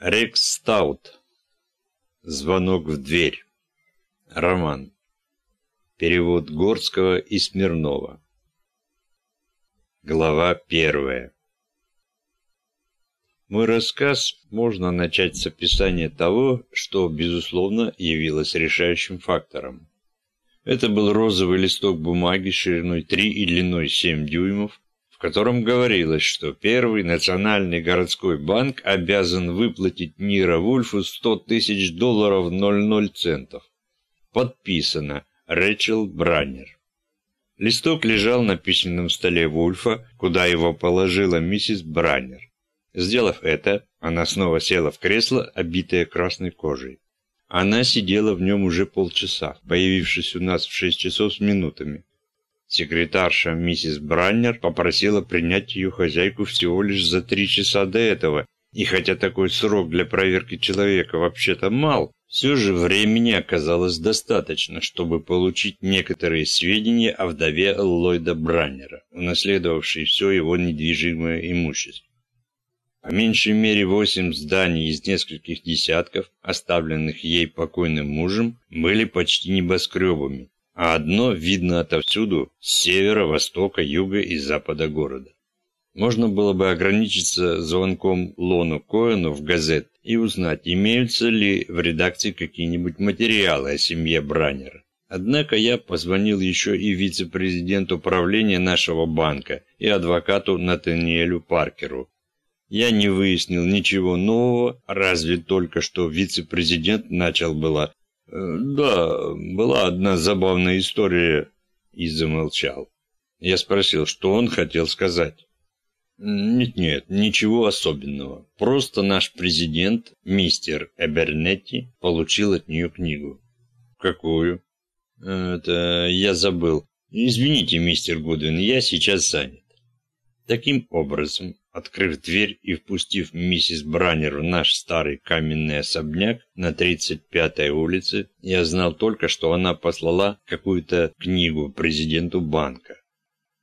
Рекс Стаут. Звонок в дверь. Роман. Перевод Горского и Смирнова. Глава первая. Мой рассказ можно начать с описания того, что, безусловно, явилось решающим фактором. Это был розовый листок бумаги шириной 3 и длиной 7 дюймов, в котором говорилось, что Первый национальный городской банк обязан выплатить Нира Вульфу 100 тысяч долларов 00 центов. Подписано Рэчел Браннер. Листок лежал на письменном столе Вульфа, куда его положила миссис Браннер. Сделав это, она снова села в кресло, обитое красной кожей. Она сидела в нем уже полчаса, появившись у нас в шесть часов с минутами. Секретарша миссис Браннер попросила принять ее хозяйку всего лишь за три часа до этого, и хотя такой срок для проверки человека вообще-то мал, все же времени оказалось достаточно, чтобы получить некоторые сведения о вдове Ллойда Браннера, унаследовавшей все его недвижимое имущество. По меньшей мере восемь зданий из нескольких десятков, оставленных ей покойным мужем, были почти небоскребами, а одно видно отовсюду с севера, востока, юга и запада города. Можно было бы ограничиться звонком Лону Коэну в газет и узнать, имеются ли в редакции какие-нибудь материалы о семье Браннера. Однако я позвонил еще и вице-президенту правления нашего банка и адвокату Натаниэлю Паркеру. Я не выяснил ничего нового, разве только что вице-президент начал было «Да, была одна забавная история», и замолчал. Я спросил, что он хотел сказать. «Нет-нет, ничего особенного. Просто наш президент, мистер Эбернетти, получил от нее книгу». «Какую?» «Это я забыл. Извините, мистер Гудвин, я сейчас занят». Таким образом, Открыв дверь и впустив миссис Браннер в наш старый каменный особняк на 35-й улице, я знал только, что она послала какую-то книгу президенту банка.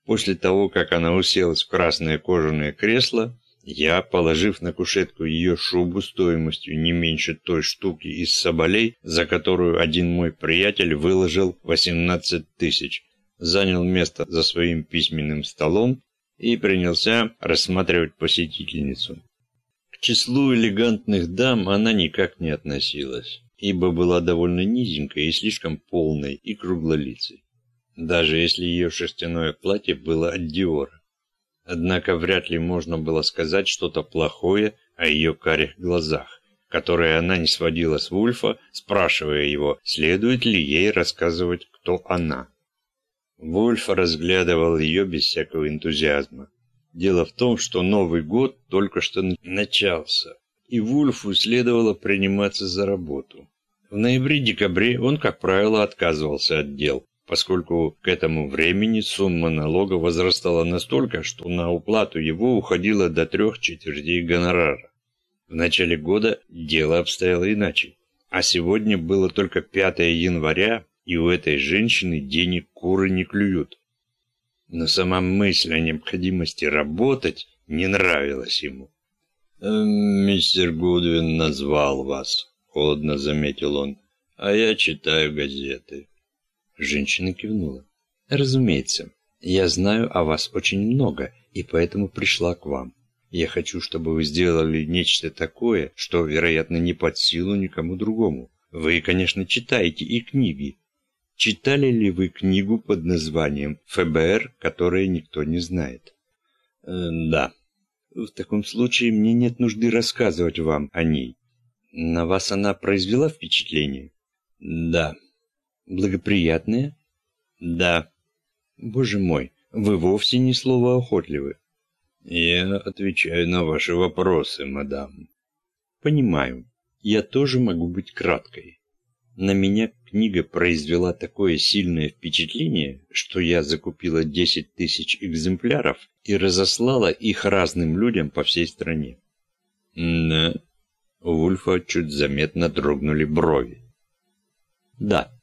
После того, как она уселась в красное кожаное кресло, я, положив на кушетку ее шубу стоимостью не меньше той штуки из соболей, за которую один мой приятель выложил 18 тысяч, занял место за своим письменным столом и принялся рассматривать посетительницу. К числу элегантных дам она никак не относилась, ибо была довольно низенькой и слишком полной и круглолицей, даже если ее шерстяное платье было от Диора. Однако вряд ли можно было сказать что-то плохое о ее карих глазах, которые она не сводила с Вульфа, спрашивая его, следует ли ей рассказывать, кто она. Вольф разглядывал ее без всякого энтузиазма. Дело в том, что Новый год только что начался, и Вульфу следовало приниматься за работу. В ноябре-декабре он, как правило, отказывался от дел, поскольку к этому времени сумма налога возрастала настолько, что на уплату его уходило до трех четвертей гонорара. В начале года дело обстояло иначе, а сегодня было только 5 января, и у этой женщины денег куры не клюют. Но сама мысль о необходимости работать не нравилась ему. «Э, «Мистер Гудвин назвал вас», — холодно заметил он, — «а я читаю газеты». Женщина кивнула. «Разумеется, я знаю о вас очень много, и поэтому пришла к вам. Я хочу, чтобы вы сделали нечто такое, что, вероятно, не под силу никому другому. Вы, конечно, читаете и книги, Читали ли вы книгу под названием «ФБР, которое никто не знает»? Э, да. В таком случае мне нет нужды рассказывать вам о ней. На вас она произвела впечатление? Да. Благоприятное? Да. Боже мой, вы вовсе не словоохотливы. Я отвечаю на ваши вопросы, мадам. Понимаю. Я тоже могу быть краткой. На меня книга произвела такое сильное впечатление, что я закупила 10 тысяч экземпляров и разослала их разным людям по всей стране. Да. У Вульфа чуть заметно дрогнули брови. Да.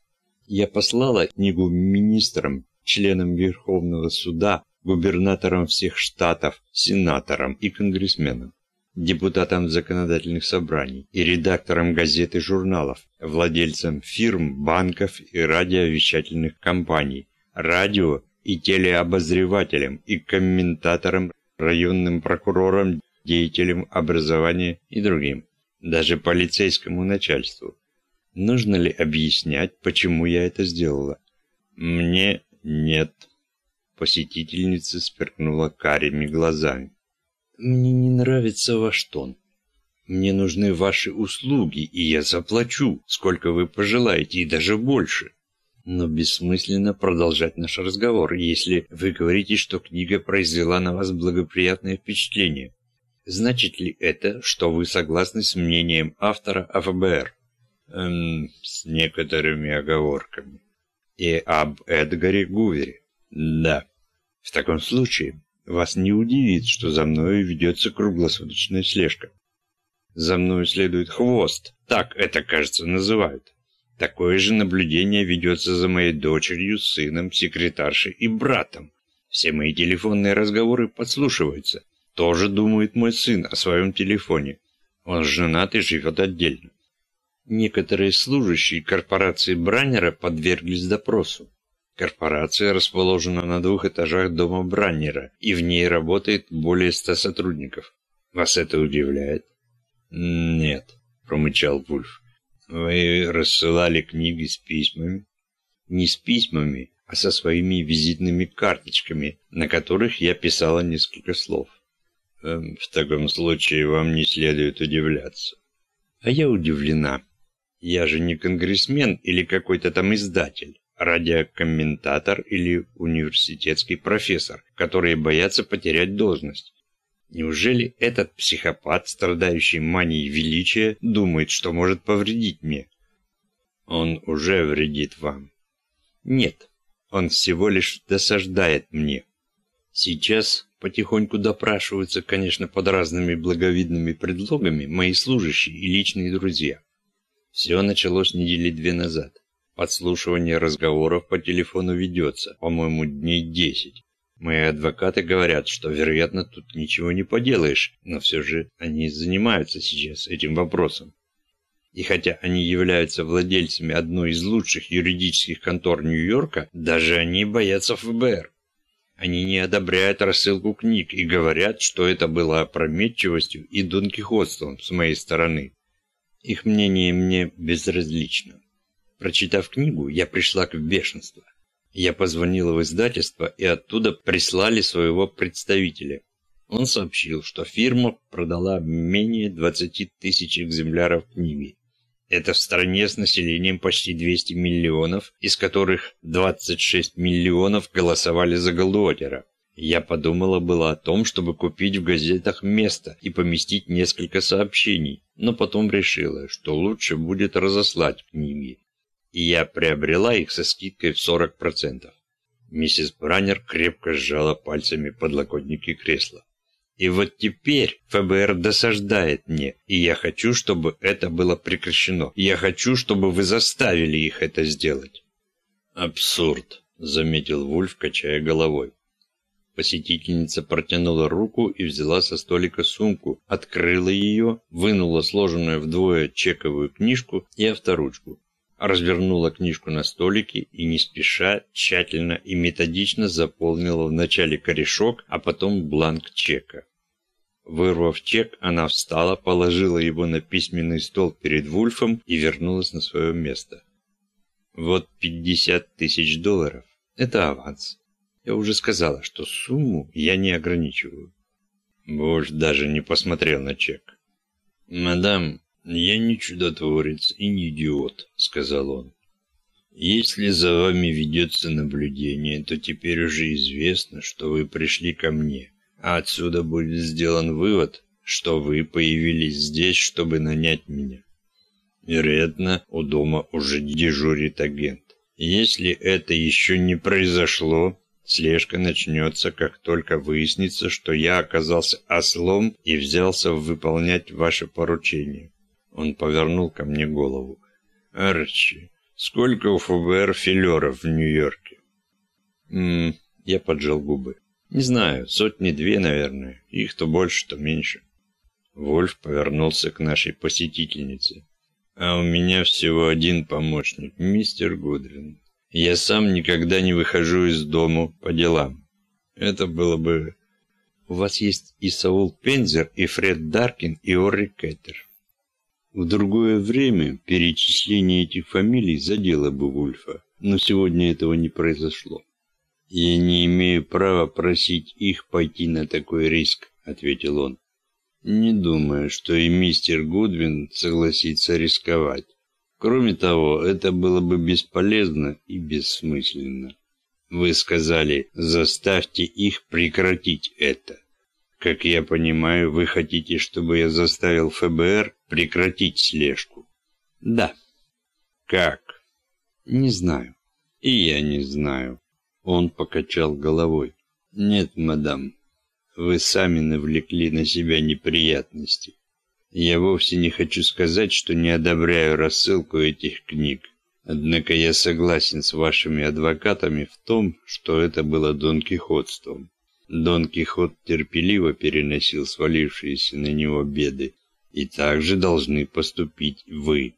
Я послала книгу министрам, членам Верховного суда, губернаторам всех штатов, сенаторам и конгрессменам. Депутатом законодательных собраний и редактором газет и журналов, владельцем фирм, банков и радиовещательных компаний, радио и телеобозревателем и комментатором, районным прокурором, деятелем образования и другим, даже полицейскому начальству. Нужно ли объяснять, почему я это сделала? Мне нет. Посетительница сверкнула карими глазами. Мне не нравится ваш тон. Мне нужны ваши услуги, и я заплачу, сколько вы пожелаете, и даже больше. Но бессмысленно продолжать наш разговор, если вы говорите, что книга произвела на вас благоприятное впечатление. Значит ли это, что вы согласны с мнением автора о ФБР? Эм, с некоторыми оговорками. И об Эдгаре Гувере? Да. В таком случае вас не удивит, что за мною ведется круглосуточная слежка. За мною следует хвост, так это, кажется, называют. Такое же наблюдение ведется за моей дочерью, сыном, секретаршей и братом. Все мои телефонные разговоры подслушиваются. Тоже думает мой сын о своем телефоне. Он женат и живет отдельно. Некоторые служащие корпорации Браннера подверглись допросу. Корпорация расположена на двух этажах дома Браннера, и в ней работает более ста сотрудников. Вас это удивляет? Нет, промычал Вульф. Вы рассылали книги с письмами? Не с письмами, а со своими визитными карточками, на которых я писала несколько слов. Эм, в таком случае вам не следует удивляться. А я удивлена. Я же не конгрессмен или какой-то там издатель радиокомментатор или университетский профессор, которые боятся потерять должность. Неужели этот психопат, страдающий манией величия, думает, что может повредить мне? Он уже вредит вам. Нет, он всего лишь досаждает мне. Сейчас потихоньку допрашиваются, конечно, под разными благовидными предлогами мои служащие и личные друзья. Все началось недели две назад. Подслушивание разговоров по телефону ведется, по-моему, дней десять. Мои адвокаты говорят, что, вероятно, тут ничего не поделаешь, но все же они занимаются сейчас этим вопросом. И хотя они являются владельцами одной из лучших юридических контор Нью-Йорка, даже они боятся ФБР. Они не одобряют рассылку книг и говорят, что это было опрометчивостью и донкихотством с моей стороны. Их мнение мне безразлично. Прочитав книгу, я пришла к бешенству. Я позвонила в издательство, и оттуда прислали своего представителя. Он сообщил, что фирма продала менее 20 тысяч экземпляров книги. Это в стране с населением почти 200 миллионов, из которых 26 миллионов голосовали за Голдуотера. Я подумала было о том, чтобы купить в газетах место и поместить несколько сообщений, но потом решила, что лучше будет разослать книги и я приобрела их со скидкой в 40%. Миссис Браннер крепко сжала пальцами подлокотники кресла. И вот теперь ФБР досаждает мне, и я хочу, чтобы это было прекращено. Я хочу, чтобы вы заставили их это сделать. Абсурд, заметил Вульф, качая головой. Посетительница протянула руку и взяла со столика сумку, открыла ее, вынула сложенную вдвое чековую книжку и авторучку развернула книжку на столике и не спеша, тщательно и методично заполнила вначале корешок, а потом бланк чека. Вырвав чек, она встала, положила его на письменный стол перед Вульфом и вернулась на свое место. Вот пятьдесят тысяч долларов. Это аванс. Я уже сказала, что сумму я не ограничиваю. Буш даже не посмотрел на чек. «Мадам, «Я не чудотворец и не идиот», — сказал он. «Если за вами ведется наблюдение, то теперь уже известно, что вы пришли ко мне, а отсюда будет сделан вывод, что вы появились здесь, чтобы нанять меня. Вероятно, у дома уже дежурит агент. Если это еще не произошло, слежка начнется, как только выяснится, что я оказался ослом и взялся выполнять ваше поручение. Он повернул ко мне голову. «Арчи, сколько у ФБР филеров в Нью-Йорке?» «Ммм...» Я поджал губы. «Не знаю, сотни-две, наверное. Их то больше, то меньше». Вольф повернулся к нашей посетительнице. «А у меня всего один помощник, мистер Гудрин. Я сам никогда не выхожу из дому по делам. Это было бы... У вас есть и Саул Пензер, и Фред Даркин, и Орри Кеттер. В другое время перечисление этих фамилий задело бы Вульфа, но сегодня этого не произошло. «Я не имею права просить их пойти на такой риск», — ответил он. «Не думаю, что и мистер Гудвин согласится рисковать. Кроме того, это было бы бесполезно и бессмысленно. Вы сказали, заставьте их прекратить это. Как я понимаю, вы хотите, чтобы я заставил ФБР прекратить слежку? Да. Как? Не знаю. И я не знаю. Он покачал головой. Нет, мадам, вы сами навлекли на себя неприятности. Я вовсе не хочу сказать, что не одобряю рассылку этих книг. Однако я согласен с вашими адвокатами в том, что это было донкихотством. Дон Кихот терпеливо переносил свалившиеся на него беды, и так же должны поступить вы.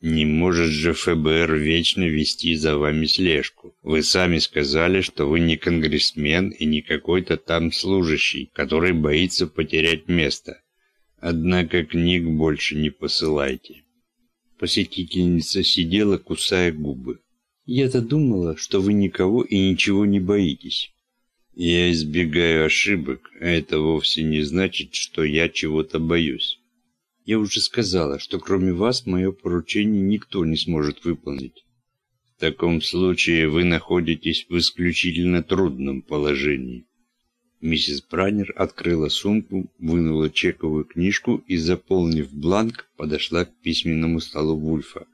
Не может же ФБР вечно вести за вами слежку. Вы сами сказали, что вы не конгрессмен и не какой-то там служащий, который боится потерять место. Однако книг больше не посылайте. Посетительница сидела, кусая губы. Я-то думала, что вы никого и ничего не боитесь. Я избегаю ошибок, а это вовсе не значит, что я чего-то боюсь. Я уже сказала, что кроме вас мое поручение никто не сможет выполнить. В таком случае вы находитесь в исключительно трудном положении. Миссис Браннер открыла сумку, вынула чековую книжку и, заполнив бланк, подошла к письменному столу Вульфа.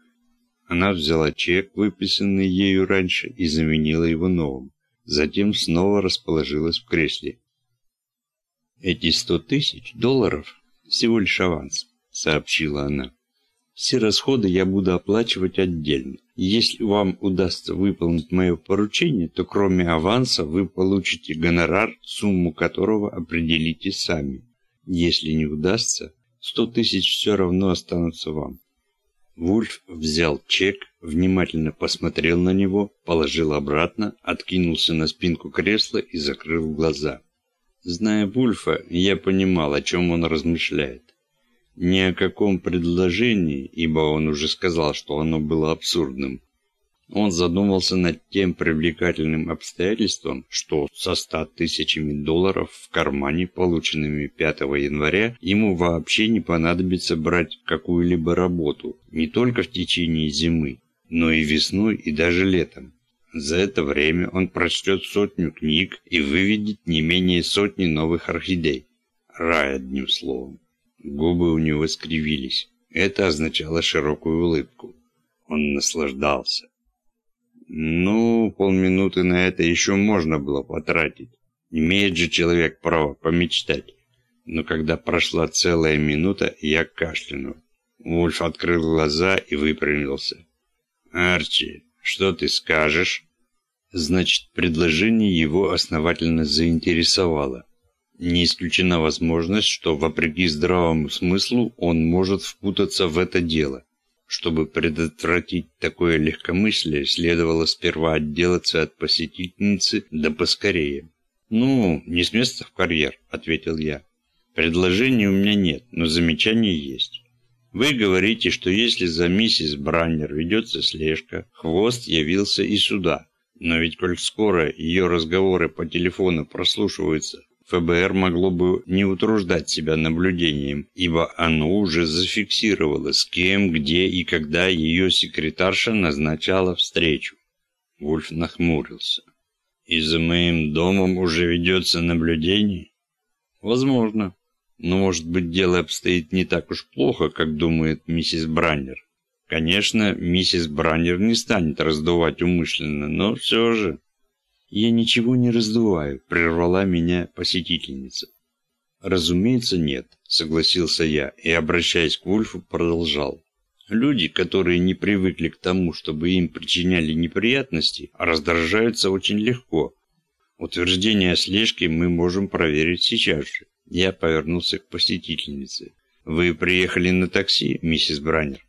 Она взяла чек, выписанный ею раньше, и заменила его новым затем снова расположилась в кресле. «Эти сто тысяч долларов всего лишь аванс», — сообщила она. «Все расходы я буду оплачивать отдельно. Если вам удастся выполнить мое поручение, то кроме аванса вы получите гонорар, сумму которого определите сами. Если не удастся, сто тысяч все равно останутся вам. Вульф взял чек, внимательно посмотрел на него, положил обратно, откинулся на спинку кресла и закрыл глаза. Зная Вульфа, я понимал, о чем он размышляет. Ни о каком предложении, ибо он уже сказал, что оно было абсурдным, он задумался над тем привлекательным обстоятельством, что со ста тысячами долларов в кармане, полученными 5 января, ему вообще не понадобится брать какую-либо работу, не только в течение зимы, но и весной и даже летом. За это время он прочтет сотню книг и выведет не менее сотни новых орхидей. Рай, одним словом. Губы у него скривились. Это означало широкую улыбку. Он наслаждался. Ну, полминуты на это еще можно было потратить. Имеет же человек право помечтать. Но когда прошла целая минута, я кашлянул. Вульф открыл глаза и выпрямился. «Арчи, что ты скажешь?» Значит, предложение его основательно заинтересовало. Не исключена возможность, что, вопреки здравому смыслу, он может впутаться в это дело. Чтобы предотвратить такое легкомыслие, следовало сперва отделаться от посетительницы, да поскорее. «Ну, не с места в карьер», — ответил я. «Предложений у меня нет, но замечания есть. Вы говорите, что если за миссис Браннер ведется слежка, хвост явился и сюда. Но ведь коль скоро ее разговоры по телефону прослушиваются, ФБР могло бы не утруждать себя наблюдением, ибо оно уже зафиксировало, с кем, где и когда ее секретарша назначала встречу. Вульф нахмурился. «И за моим домом уже ведется наблюдение?» «Возможно. Но, может быть, дело обстоит не так уж плохо, как думает миссис Браннер. Конечно, миссис Браннер не станет раздувать умышленно, но все же...» «Я ничего не раздуваю», — прервала меня посетительница. «Разумеется, нет», — согласился я и, обращаясь к Вульфу, продолжал. «Люди, которые не привыкли к тому, чтобы им причиняли неприятности, раздражаются очень легко. Утверждение о слежке мы можем проверить сейчас же. Я повернулся к посетительнице. «Вы приехали на такси, миссис Браннер?»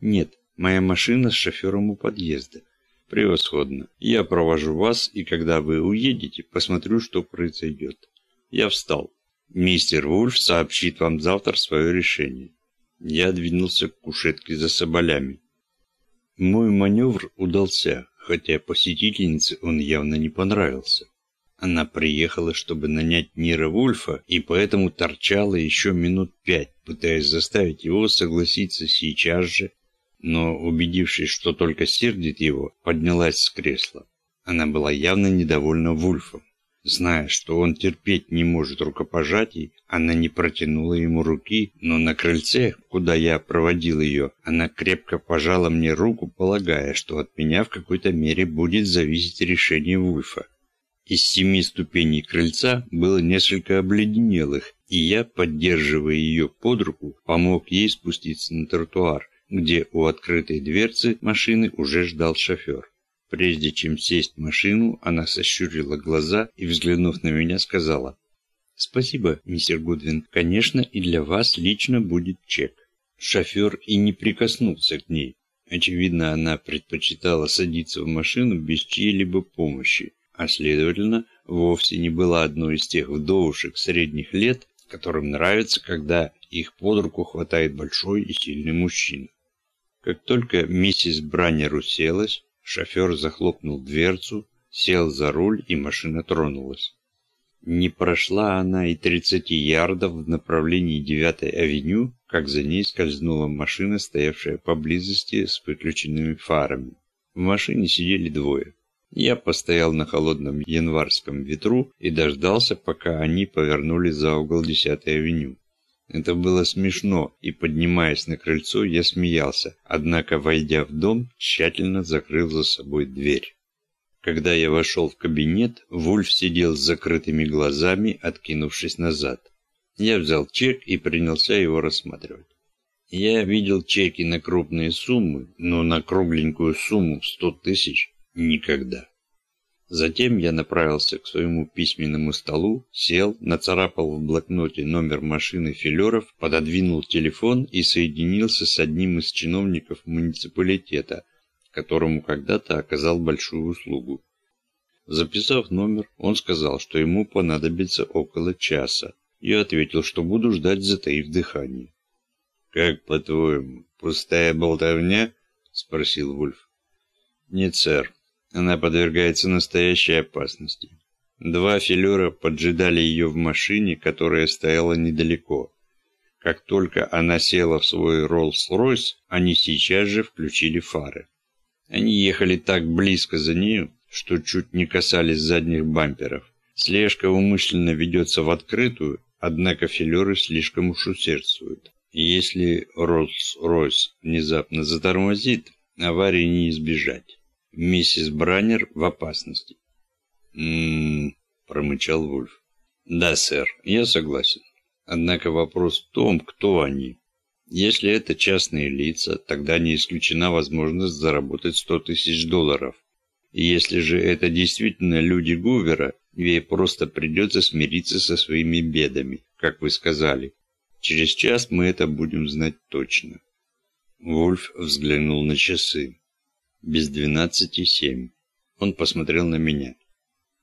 «Нет, моя машина с шофером у подъезда». «Превосходно. Я провожу вас, и когда вы уедете, посмотрю, что произойдет». Я встал. «Мистер Вульф сообщит вам завтра свое решение». Я двинулся к кушетке за соболями. Мой маневр удался, хотя посетительнице он явно не понравился. Она приехала, чтобы нанять Нира Вульфа, и поэтому торчала еще минут пять, пытаясь заставить его согласиться сейчас же, но, убедившись, что только сердит его, поднялась с кресла. Она была явно недовольна Вульфом. Зная, что он терпеть не может рукопожатий, она не протянула ему руки, но на крыльце, куда я проводил ее, она крепко пожала мне руку, полагая, что от меня в какой-то мере будет зависеть решение Вульфа. Из семи ступеней крыльца было несколько обледенелых, и я, поддерживая ее под руку, помог ей спуститься на тротуар, где у открытой дверцы машины уже ждал шофер. Прежде чем сесть в машину, она сощурила глаза и, взглянув на меня, сказала «Спасибо, мистер Гудвин. Конечно, и для вас лично будет чек». Шофер и не прикоснулся к ней. Очевидно, она предпочитала садиться в машину без чьей-либо помощи а следовательно, вовсе не была одной из тех вдовушек средних лет, которым нравится, когда их под руку хватает большой и сильный мужчина. Как только миссис Браннер уселась, шофер захлопнул дверцу, сел за руль и машина тронулась. Не прошла она и 30 ярдов в направлении 9-й авеню, как за ней скользнула машина, стоявшая поблизости с выключенными фарами. В машине сидели двое. Я постоял на холодном январском ветру и дождался, пока они повернули за угол 10-й авеню. Это было смешно, и, поднимаясь на крыльцо, я смеялся, однако, войдя в дом, тщательно закрыл за собой дверь. Когда я вошел в кабинет, Вульф сидел с закрытыми глазами, откинувшись назад. Я взял чек и принялся его рассматривать. Я видел чеки на крупные суммы, но на кругленькую сумму в сто тысяч Никогда. Затем я направился к своему письменному столу, сел, нацарапал в блокноте номер машины филеров, пододвинул телефон и соединился с одним из чиновников муниципалитета, которому когда-то оказал большую услугу. Записав номер, он сказал, что ему понадобится около часа. Я ответил, что буду ждать, затаив дыхание. «Как, по-твоему, пустая болтовня?» – спросил Вульф. «Нет, сэр. Она подвергается настоящей опасности. Два филера поджидали ее в машине, которая стояла недалеко. Как только она села в свой Роллс-Ройс, они сейчас же включили фары. Они ехали так близко за нею, что чуть не касались задних бамперов. Слежка умышленно ведется в открытую, однако филеры слишком уж усердствуют. если Роллс-Ройс внезапно затормозит, аварии не избежать. Миссис Браннер в опасности. «М-м-м», промычал Вульф. «Да, сэр, я согласен. Однако вопрос в том, кто они. Если это частные лица, тогда не исключена возможность заработать сто тысяч долларов. И если же это действительно люди Гувера, ей просто придется смириться со своими бедами, как вы сказали. Через час мы это будем знать точно». Вульф взглянул на часы без двенадцати семь. Он посмотрел на меня.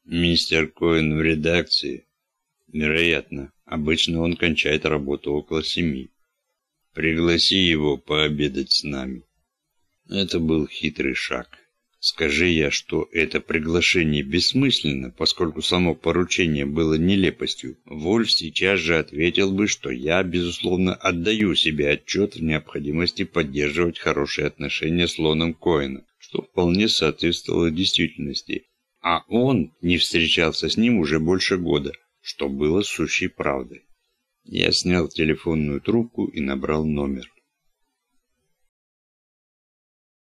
«Мистер Коэн в редакции?» «Вероятно. Обычно он кончает работу около семи. Пригласи его пообедать с нами». Это был хитрый шаг. Скажи я, что это приглашение бессмысленно, поскольку само поручение было нелепостью, Вольф сейчас же ответил бы, что я, безусловно, отдаю себе отчет в необходимости поддерживать хорошие отношения с Лоном Коэном, что вполне соответствовало действительности, а он не встречался с ним уже больше года, что было сущей правдой. Я снял телефонную трубку и набрал номер.